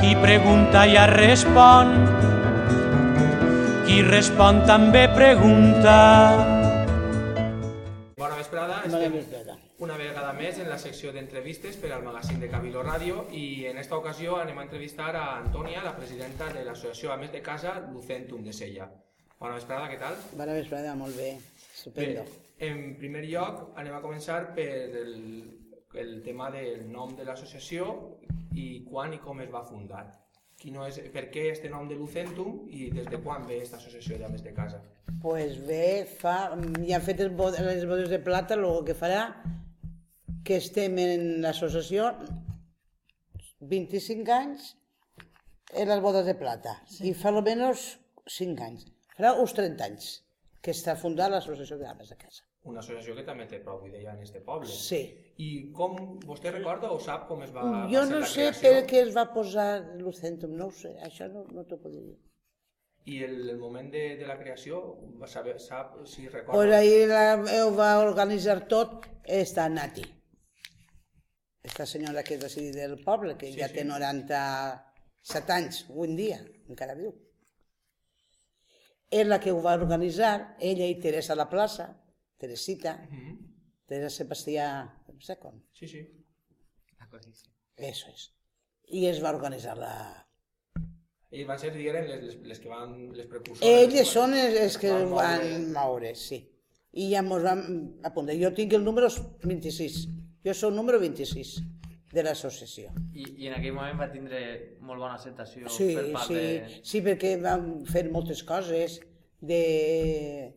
Qui pregunta ja respon, qui respon també pregunta. Bona vesprada, Bona estem vesprada. una vegada més en la secció d'entrevistes per al magazín de Cabildo Ràdio i en esta ocasió anem a entrevistar a Antònia, la presidenta de l'associació Ames de Casa Lucentum de Sella. Bona vesprada, què tal? Bona vesprada, molt bé. Estupendo. en primer lloc anem a començar per el, el tema del nom de l'associació i quan i com es va fundar. Quino és, per què este nom de Lucentum i des de quan ve aquesta associació d'Ames de Casa? pues bé, fa, ja han fet els les bodes de plata, el que farà que estem en l'associació 25 anys en les bodes de plata sí. i fa almenys 5 anys. Farà uns 30 anys que està fundada l'associació d'Ames de Casa. Una associació que també té prou idea en este poble. Sí. I com, vostè recorda o sap com es va, Jo va no sé per què es va posar Lucentum, no ho sé, això no, no t'ho puc dir. I el, el moment de, de la creació, va saber, sap si recorda? Pues ahí la, ho va organitzar tot esta Nati. Esta senyora que és d'ací del poble, que Sí, ja sí. té 97 anys, en dia, encara viu. És la que ho va organitzar, ella i Teresa La Plaça, Teresita, Mhm. Teresa Sebastià, no sé com, Sí, sí. eso és. I es va organitzar la... Ells van ser, digueren, les, les, les que van, les precursores. Elles són els, els que Van van, van moure. sí. I ja mos vam apuntar. Jo tinc el número 26. Jo sóc el número 26 de l'associació. I, I en aquell moment va tindre molt bona acceptació Sí, per part sí, de... sí, perquè vam fer moltes coses de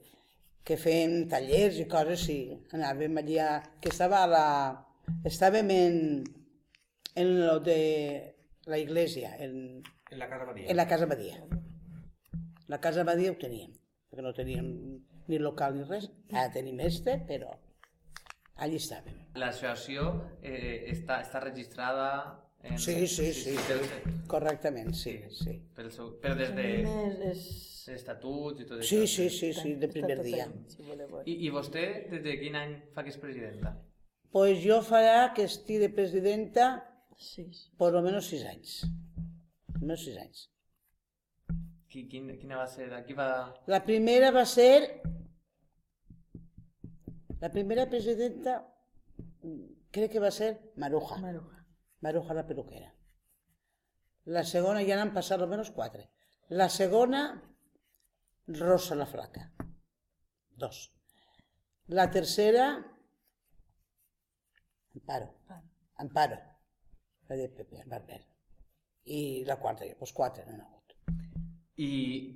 que fem tallers i coses, sí. Anàvem allà, que estava a la... Estàvem en, en lo de la iglesia, en, En la Casa Badia. en la Casa Badia. La Casa Badia ho teníem, perquè no teníem ni local ni res. Ara tenim este, però allí estàvem. L'associació eh, està, està registrada en... Sí, sí, sí, Pel, Correctament, sí, sí. pel seu, però des de estatuts i tot Sí, això. sí, sí, sí, de primer dia. I, I vostè, des de quin any fa que és presidenta? Pues jo farà que estigui de presidenta Sí, sí. por lo menos sis anys. Menos sis anys. Qui, quin, quina va ser? Aquí va... La primera va ser... La primera presidenta crec que va ser Maruja. Maruja. Maruja la peluquera. La segona ja n'han passat almenys quatre. La segona, Rosa la flaca. Dos. La tercera, Amparo. Amparo. La de Pepe, el Barber. I la quarta, doncs quatre n'han hagut. I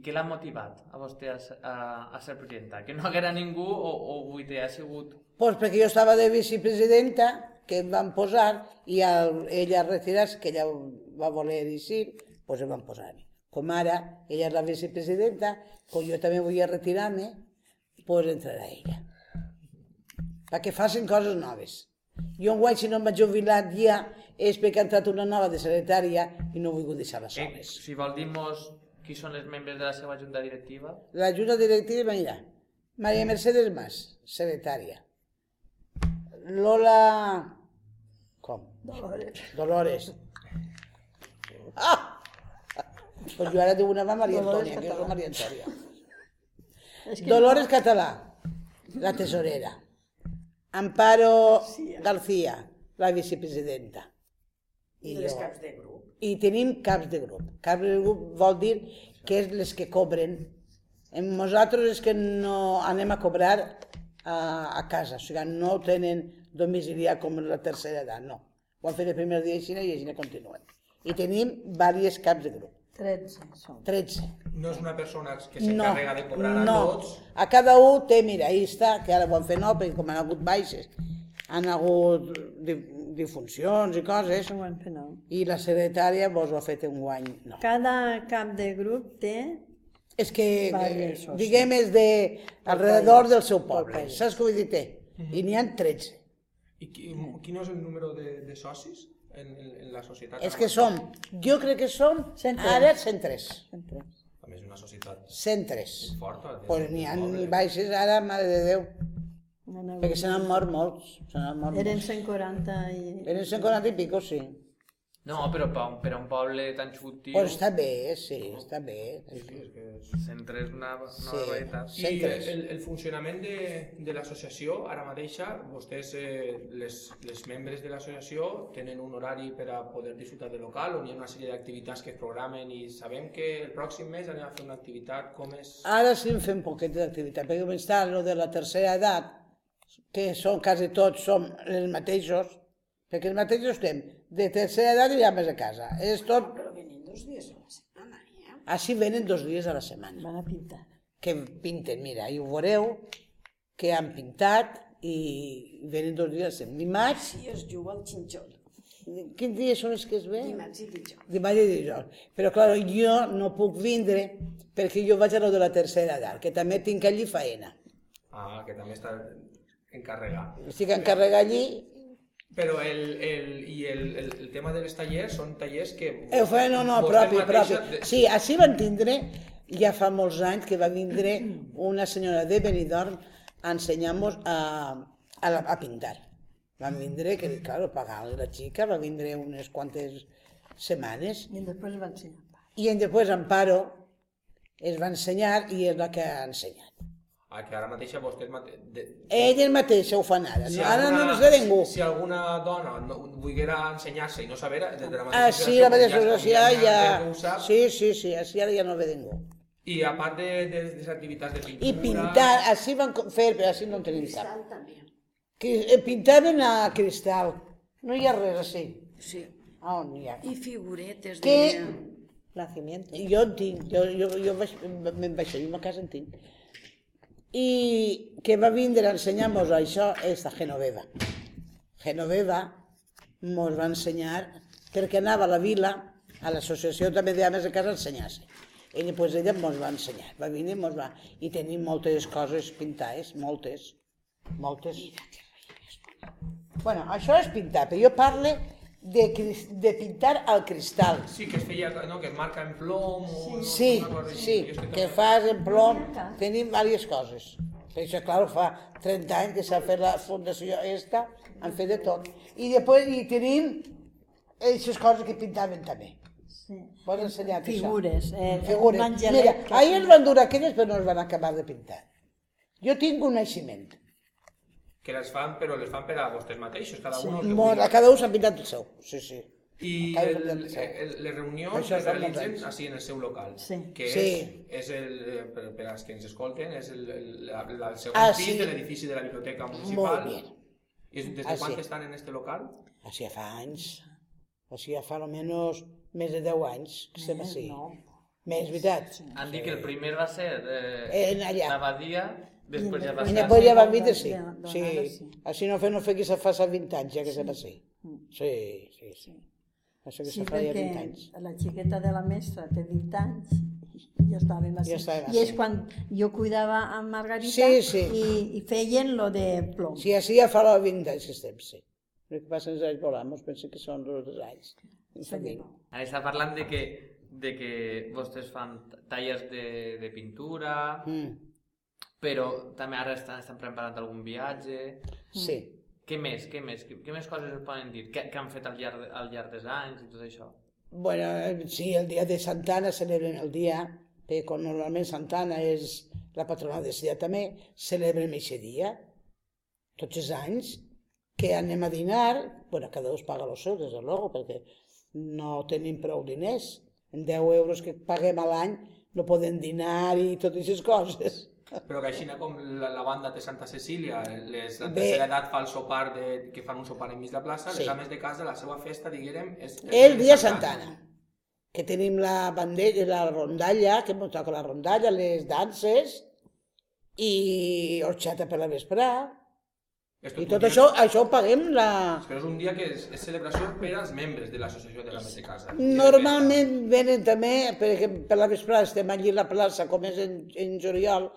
què l'ha motivat a vostè a, a, a ser presidenta? Que no haguera ningú o, o dir, ha sigut... Pues perquè jo estava de vicepresidenta, que em van posar, i al, ella retirar-se, que ella va voler dir pues em van posar. Com ara ella és la vicepresidenta, com jo també volia retirar-me, pues entrarà ella. Perquè facin coses noves. Jo enguany, si no em vaig jubilar ja, és perquè ha entrat una nova de secretària i no he volgut deixar-la Eh, soles. si vol dir-nos qui són els membres de la seva junta directiva? La junta directiva, mira, María Mercedes Mas, secretària. Lola... Com? Dolores. Dolores. Ah! Pues jo ara dic una mà Maria Dolores Antònia, que soc Català. Maria Antònia. És que Dolores Català, la tesorera. Amparo Sí. García, la vicepresidenta. I, les jo. caps de grup. I tenim caps de grup. Caps de grup vol dir que és les que cobren. En nosaltres és que no anem a cobrar a, a casa, o sigui, no tenen domiciliat com la tercera edat, no. Ho han fet el primer dia així i així continuen. I tenim diversos caps de grup, 13 són. 13. No és una persona que No, s'encarrega de cobrar a no. tots. A cada un té, mira, ahí està, que ara ho han fet nou, perquè com han hagut baixes, han hagut di- difuncions i coses, Això ho han fet, no. i la secretària vos ho ha fet un guany, no. Cada cap de grup té... És que, Vale, eh, diguem, és de alrededor del seu poble. Saps què vull dir? Té? I n'hi ha 13. I qui, quin és el número de, de socis en, en, en la societat? És que som, jo crec que som, 103. ara 103. Són tres. També és una societat 103. forta. de- Pues n'hi ha poble. baixes ara, mare de Déu, No n'ha perquè se n'han mort molts. Se mort Eren molts. 140 i... Eren 140 i pico, sí. No, però per un, per un poble tan xutiu, Pues està bé, sí, està bé. centres una, una Sí. barbaritat. I el, el funcionament de, de l'associació, ara mateixa, vostès, eh, les, les membres de l'associació, tenen un horari per a poder disfrutar del local, on hi ha una sèrie d'activitats que es programen i sabem que el pròxim mes anem a fer una activitat com és... Ara sí en fem poquet d'activitat, perquè com està lo de la tercera edat, que són quasi tots som els mateixos, perquè els mateixos estem de tercera edat i ja més a casa. És tot... Però venen dos dies a la setmana, eh? Així venen dos dies a la setmana. Van a pintar. Que pinten, mira, i ho veureu, que han pintat i venen dos dies a la setmana. Dimarts, Si es juga al xinxol, quins dies són els que es ve? dimarts i dijous. Dimarts i dijous. Però, clar, jo no puc vindre perquè jo vaig a lo de la tercera edat, que també tinc allí faena. Ah, que també està encarregat. Estic encarregat allí Però el, el, i el, el, el tema dels tallers són tallers que... Eh, ho feien, no, no, propi, mateixa- propi. Sí, així van tindre, ja fa molts anys que va vindre una senyora de Benidorm a ensenyar-nos a, a, la- a pintar. Van vindre, que claro, pagava la xica, va vindre unes quantes setmanes, I després va ensenyar. i en després Amparo es va ensenyar i és la que ha ensenyat. Ah, que ara mateixa vostès... Mate... De... Ella mateixa ho fan ara, no, ara no ens ve ningú. Si, si alguna dona no, volguera ensenyar-se i no saber, des de la Ah, mateixa sí, la mateixa ja, associació ja... ja. Sí, sí, sí, així ara ja no ve ningú. I a part de, de, de les activitats de pintura... I pintar, així van fer, però així no en tenim cap. Cristal també. Que eh, pintaven a cristal. No hi ha res així. Sí. Ah, on hi ha? I figuretes de... Què? Nacimiento. Jo en tinc, jo, jo, jo vaig, me'n vaig a casa en tinc. I que va vindre a ensenyar-nos això és la Genoveva. Genoveva mos va ensenyar perquè anava a la vila, a l'associació també de ames de casa a ensenyar-se. Ella, pues, ella mos va ensenyar, va venir i va... I tenim moltes coses pintades, moltes, moltes. Bueno, això és pintar, però jo parlo de, de pintar al cristal. Sí, que es feia, no, que es marca en plom o... Sí, així. sí, Jo és que també- fas en plom, tenim diverses coses. Per això, clar, fa 30 anys que s'ha fet la fundació esta, han fet de tot. I després hi tenim aquestes coses que pintaven també. Sí. Pots ensenyar Figures. Eh, Figures. Un angelet. Mira, que- ahir ens van dur aquelles però no es van acabar de pintar. Jo tinc un naixement. Que les fan, però les fan per a vostès mateixos, cada un que Molt, a cada un s'ha pintat el seu. Sí, sí. I Cada el, el el, les reunions Això es realitzen així en el seu local, Sí. que Sí. és, és el, eh, per, per als que ens escolten, és el, el, la, la, el segon Ah, pis sí. de l'edifici de la Biblioteca Molt Municipal. bé. I és, des Ah, de quan sí. estan en este local? Així ja fa anys. Així ja fa almenys més de 10 anys que estem així. No. Més, veritat. Han dit que el primer va ser eh, En allà. l'abadia, després ja va ser... després ja van vindre, sí. sí. sí. Així no fer, no fer que se fa 20 anys, ja que se fa així. Sí, sí, sí. Això que Sí, se fa ja perquè 20 anys. la xiqueta de la mestra té 20 anys i ja estàvem així. Ja estàvem I és quan jo cuidava amb Margarita Sí, sí. I, i feien lo de plom. Sí, així ja fa 20 anys que estem, sí. El que passa els anys volamos, penso que són els dos anys. Família. Ara està parlant de que, de que vostès fan tallers de, de pintura, Mm, però també ara estan, estan preparant algun viatge... sí. Què més? Què més? Què, què més coses es poden dir? Què, què han fet al llarg, al llarg dels anys i tot això? Bueno, eh, sí, el dia de Santana celebren el dia, que normalment Santana és la patrona de Silla també, celebrem aquest dia, tots els anys, que anem a dinar, bueno, cada un paga el seu, des de luego, perquè no tenim prou diners. En 10 euros que paguem a l'any no podem dinar i totes aquestes coses. Però que així com la, la banda de Santa Cecília, les, la Bé. tercera edat fa el sopar, de, que fan un sopar enmig de la plaça, Sí. les ames de casa, la seva festa, diguérem, és... El dia Santana, que tenim la bandera, la rondalla, que toca la rondalla, les danses, i horxata per la vesprà, És i tot dia- això, això ho paguem la... Però és un dia que és, és celebració per als membres de l'associació de l'ames de casa. Normalment venen també, perquè per la vesprà estem allí a la plaça, com és en, en juliol,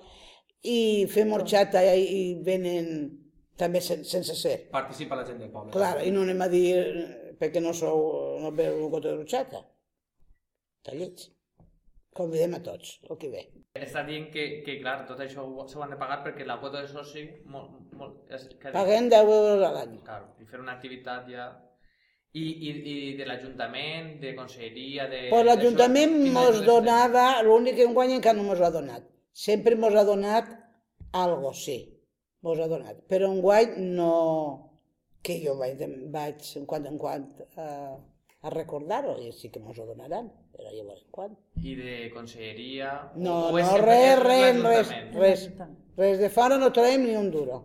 i fem horxata i, i venen també sen, sense ser. Participa la gent del poble. Clar, i no anem a dir perquè no sou, no veu un gota d'horxata. Tallets. Convidem a tots, el que ve. Està dient que, que clar, tot això ho- s'ho han de pagar perquè la quota de soci molt, molt, és, que, Paguem 10 euros a l'any. Clar, i fer una activitat ja... I, i, i de l'Ajuntament, de Conselleria, de... Pues l'Ajuntament mos donava, l'únic que enguany encara no mos ha donat. Sempre mos ha donat algo, sí, mos ha donat. Però enguany no... que jo vaig, vaig en quant en quant a, a recordar-ho, i sí que mos ho donaran, però ja veurem quan. I de Conselleria... No, no, res, res, res, res, res de fora no traiem ni un duro.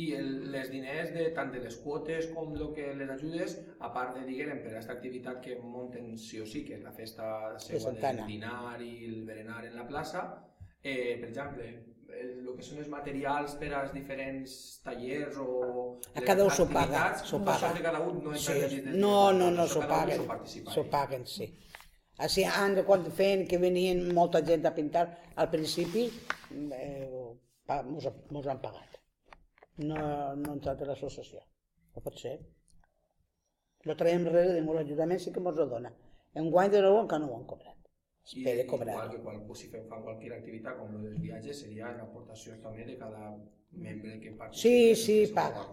I el, les diners de tant de les quotes com lo que les ajudes, a part de, diguem, per aquesta activitat que munten sí o sí, que és la festa Santana. del dinar i el berenar en la plaça, eh, per exemple, el, lo que són els materials per als diferents tallers o A cada un s'ho paga, s'ho paga. de cada un no Sí, del- no, no, no, s'ho paguen, s'ho paguen, sí. Així, antes, quan feien que venien molta gent a pintar, al principi eh, mos, mos han pagat. No, no ha entrat a l'associació. No pot ser. No traiem res de ningú, l'Ajuntament sí que mos ho dona. En guany de nou encara no ho han cobrat. I Espere igual cobrar. que quan, si fem, fan qualsevol activitat com dels viatges seria l'aportació també de cada membre que participa. Sí, sí, paga.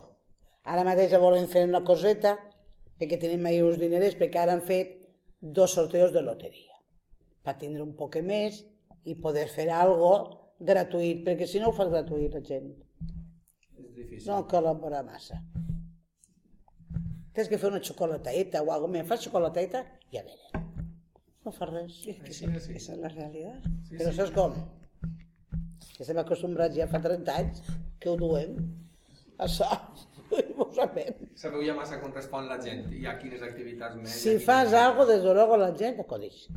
Ara mateix volen fer una coseta, perquè tenim ahí uns diners, perquè ara han fet dos sorteos de loteria, per tindre un poc més i poder fer algo gratuït, perquè si no ho fas gratuït la gent, És difícil. no col·labora massa. Tens que fer una xocolateta o alguna cosa, fas xocolateta i a veure. No fa res. Sí, sí. Esa es la realidad. Però saps com? Que estem acostumbrats ja fa 30 anys que ho duem. Això, ho sabem. Sabeu ja massa com respon la gent i a quines activitats més... Si fas menys. algo, desde luego la gent acudix.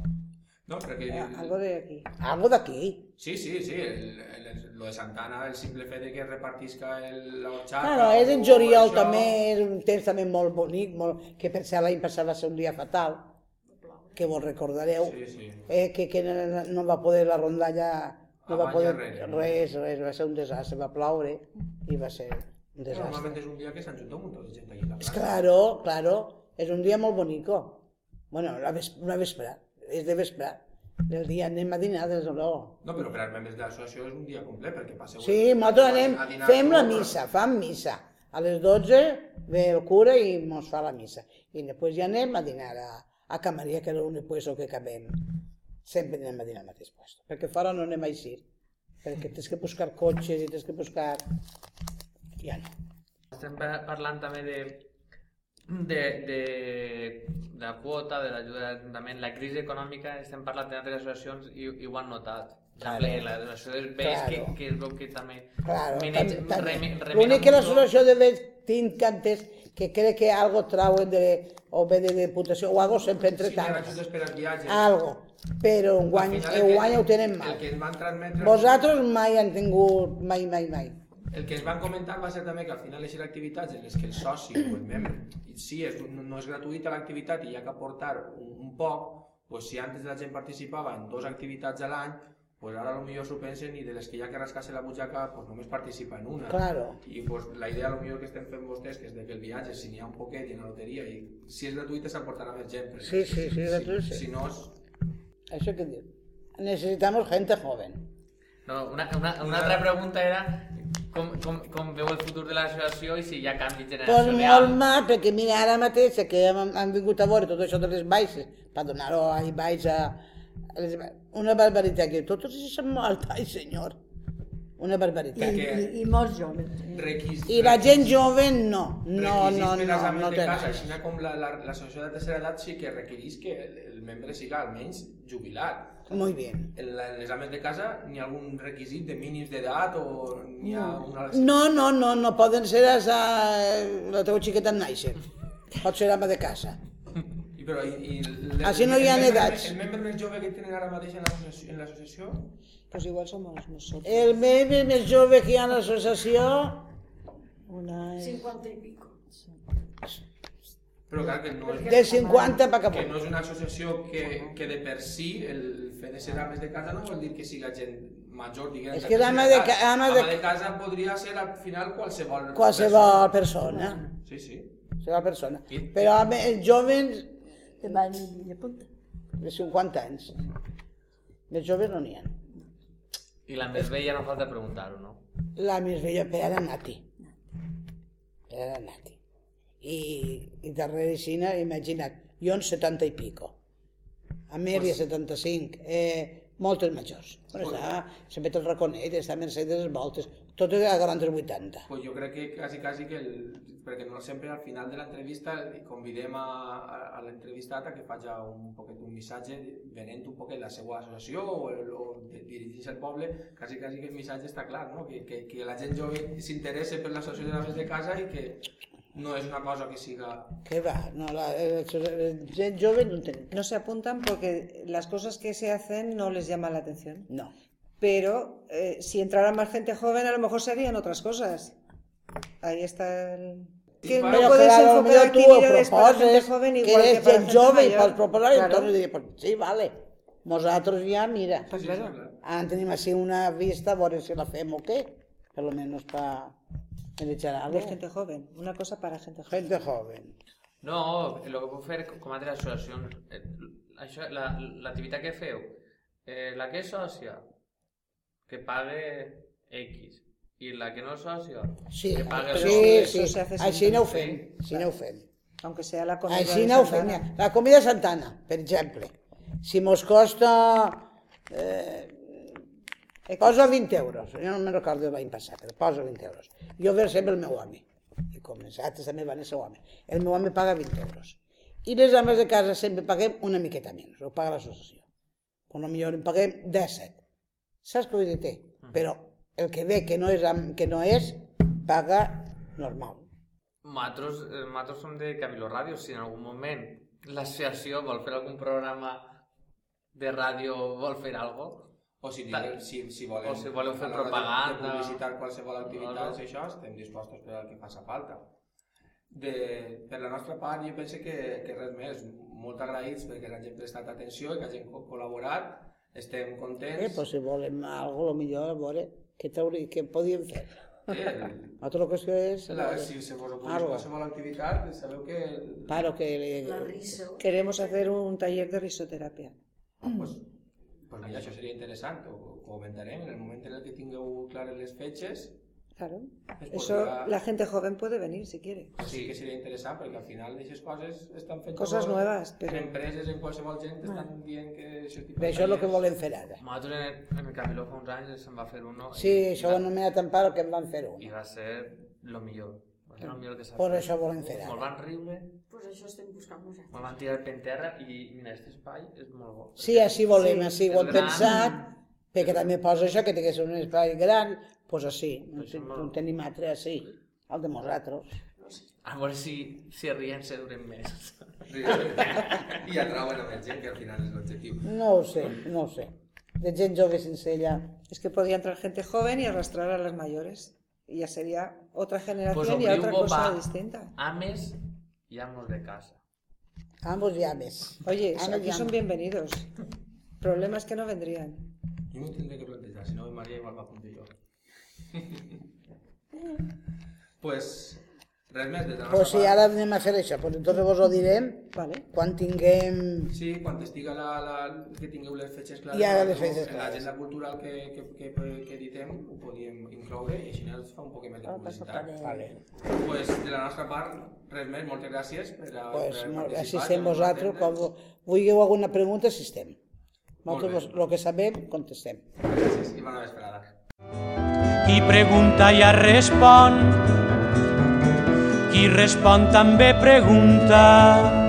No, perquè... Algo de aquí. Algo d'aquí. Sí, sí, sí, el, el, el, lo de Santana, el simple fet de que repartisca el, la horxata... Claro, és en juliol això, també, és un temps també molt bonic, molt, que per ser l'any passat va ser un dia fatal, que vos recordareu, Sí, sí. eh, que, que no, no va poder la rondalla, no va Abans poder res, res, va ser un desastre, va ploure i va ser un desastre. Normalment és un dia que s'ajunta un munt de gent aquí. Claro, claro, és un dia molt bonico. Bueno, la ves, una vespre, és de vespre. El dia anem a dinar, des de luego. No, però per als membres de l'associació és un dia complet, perquè passeu... Sí, nosaltres anem, a dinar fem la missa, fam missa. A les 12 ve el cura i mos fa la missa. I després ja anem a dinar a, a Camaria, que és l'únic puesto que acabem. Sempre anem a dinar al mateix puesto. Perquè fora no anem així. Perquè tens que buscar cotxes i tens que buscar... Ja no. Estem pa- parlant també de, de, de, de la quota, de l'ajuda de l'Ajuntament, la crisi econòmica, estem parlant de altres associacions i, i ho han notat. Claro. La l'associació dels vells, Claro. que, que es veu que també... Claro, tam- tam- l'únic que l'associació de vells tinc antes que crec que algo trauen de, o ve de deputació o algo sempre entre Sí, que tant. ajudes per als viatges. Algo. Però en guany, en el guany ho tenen mal. El que ens van transmetre... Vosaltres mai han tingut, mai, mai, mai. El que ens van comentar va ser també que al final eixir activitats en les que el soci o el membre, i sí, és, no, no és gratuïta l'activitat i hi ha que aportar un, un poc, pues si antes la gent participava en dues activitats a l'any, pues ara potser s'ho pensen i de les que ha que rascar-se la butxaca, pues només participa en una. Claro. I pues, la idea potser que estem fent vostès, que és de que el viatge, si n'hi ha un poquet i en la loteria, i si és gratuïta s'aportarà més gent. Sí, sí, sí, gratuït, sí. Si, si no, és, Això que diu. Necesitamos gente joven. No, una, una, una altra pregunta era com, com, com veu el futur de l'associació i si hi ha canvi Pues generacional. molt mal, perquè mira, ara mateix que hem, han vingut a veure tot això de les baixes, per donar-ho a les, una barbaritat, que tots ells s'han mort, ai senyor. Una I, barbaritat. Perquè- i, i molts joves. requis... I la gent jove no, no, no, no, no té casa, res. així com la, la, l'associació de tercera edat sí que requereix que el, el membre siga almenys jubilat. Muy bien. En la- en les ames de casa n'hi ha algun requisit de mínims d'edat o n'hi ha una... No, no, no, no poden ser a la teva xiqueta en néixer. Pot ser ama de casa. I, però, i, i el, Així no hi ha edats. El membre més jove que tenen ara mateix en l'associació, en Pues igual somos nosotros. El membre més jove que hi ha a l'associació, Una es... 50 i pico. Però clar que no és, de 50 pa cap que no és una associació que, que de per si el fet de ser ames de casa no vol dir que siga gent major, diguem. És que l'ama de ca- ama de- de casa podria ser al final qualsevol qualsevol persona. Sí, sí. Qualsevol persona. I- Però home, els joves de van de punta. de 50 anys. Més joves no n'hi ha. I la més vella no falta preguntar-ho, no? La més vella per ara Nati. Per ara Nati. I, i darrere Xina, imagina't, jo en 70 i pico. Amèlia 75, eh, moltes majors. Bueno, està, sempre te'l reconeix, està Mercedes les voltes, tot a gran dels 80. Pues jo crec que quasi, quasi que, el, perquè no sempre al final de l'entrevista convidem a, a, a l'entrevistat a que faci un poquet un missatge venent un poquet la seva associació o, el, o de- dirigir-se al poble, quasi, quasi que el missatge està clar, no? que, que, que la gent jove s'interessa per l'associació de l'aves de casa i que no és una cosa que siga... Que va, no, la, la, la gent jove no en tenim. No se apuntan porque las cosas que se hacen no les llaman la atención. No. Pero eh, si entrara más gente joven, a lo mejor se harían otras cosas. Ahí está el... Que Però no puedes clar, enfocar potser tu actividades para gente joven que igual que, eres para gent gente jove i Claro. entonces diria, pues, sí, vale. Nosaltres ja, mira, Pues Sí, claro. sí, clar. ara tenim així una vista, a veure si la fem o què, per lo menos para echar De algo. gente joven. Una cosa para gente joven. Gente joven. No, el que puc fer com a altres associacions, eh, això, la- l'activitat que feu, eh, la que és sòcia, que pague X, i la que no és sòcia, Sí, que pague sí, doble. sí, hace així ho fem, així no ho fem. Aunque sea la comida Així de no mira. La comida santana, per exemple, si mos costa... Eh, posa 20 euros, jo no me'n recordo l'any passat, però posa 20 euros. Jo ver sempre el meu home, i com els altres també van el seu home. El meu home paga 20 euros. I les ames de casa sempre paguem una miqueta menys, ho paga l'associació. Quan millor en paguem 17. Saps què vull dir? Però el que ve que no és, que no és paga normal. Nosaltres, eh, nosaltres som de Camilo Ràdio, si en algun moment l'associació vol fer algun programa de ràdio, vol fer alguna cosa, O si, Tal. si, si volem, O si voleu fer propaganda. De publicitar qualsevol activitat, Algo. això, estem dispostos per al que faci falta. De, per la nostra part, jo penso que, que res més, molt agraïts perquè l'hagin prestat atenció i que hagin co- col·laborat, estem contents. Eh, pues si volem algo, lo millor, a veure, què, què podíem fer? Eh, el- Altra qüestió és... la, si se vos qualsevol activitat, sabeu que... Paro que... Le... La. Queremos hacer un taller de risoterapia. Pues, pues mira, això seria interessant, ho, comentarem en el moment en el que tingueu clares les fetges, Claro. es Eso, podrà- la gente joven puede venir si quiere. sí que seria interessant perquè al final d'aquestes coses estan fent Coses nuevas, en però- empreses, en qualsevol gent estan dient que això tipus Bé, això és el que volem fer ara. Nosaltres en el, en el Camilo fa uns anys se'n va fer uno Sí, i, això ho han anomenat Amparo, que en van fer i un. va ser lo millor. Va ser lo millor que s'ha fet. això volem fer Me'l van riure, Pues això estem buscant nosaltres. me'l van tirar per terra i mira, aquest espai és molt bo. Sí, així volem, Sí, així ho és hem gran. pensat, perquè també posa això, que tingués un espai gran, doncs així, no, tenim altre així, el de nosaltres. A veure si, si rient se duren més. i atrauen a més gent, que al final és l'objectiu. No ho sé, no ho sé. De gent jove sense ella. Es que podía entrar gente joven y arrastrar a las mayores. Y ya sería otra generación y obriu otra bo cosa pa distinta. Ames i amos de casa. Ambos llames. Oye, Ana aquí llama. son bienvenidos. Problemas que no vendrían. Jo m'ho tindré que plantejar, si no ve Maria igual m'apunto jo. pues, res més des de la nostra Pues si ara anem a fer això, pues entonces vos ho direm Vale. quan tinguem... Sí, quan estiga la, la, que tingueu les fetges clares, Ja, les fetges en clares. l'agenda cultural que, que, que, que editem ho podíem incloure i així ens fa un poc més de publicitat. Vale. Pues, de la nostra part, res més, moltes gràcies per, a, Pues, per per estem vosaltres, quan vulgueu alguna pregunta, si estem. Molt bé. Nosaltres, el que sabem, contestem. Gràcies i bona vesprada. Qui pregunta ja respon, respon també pregunta.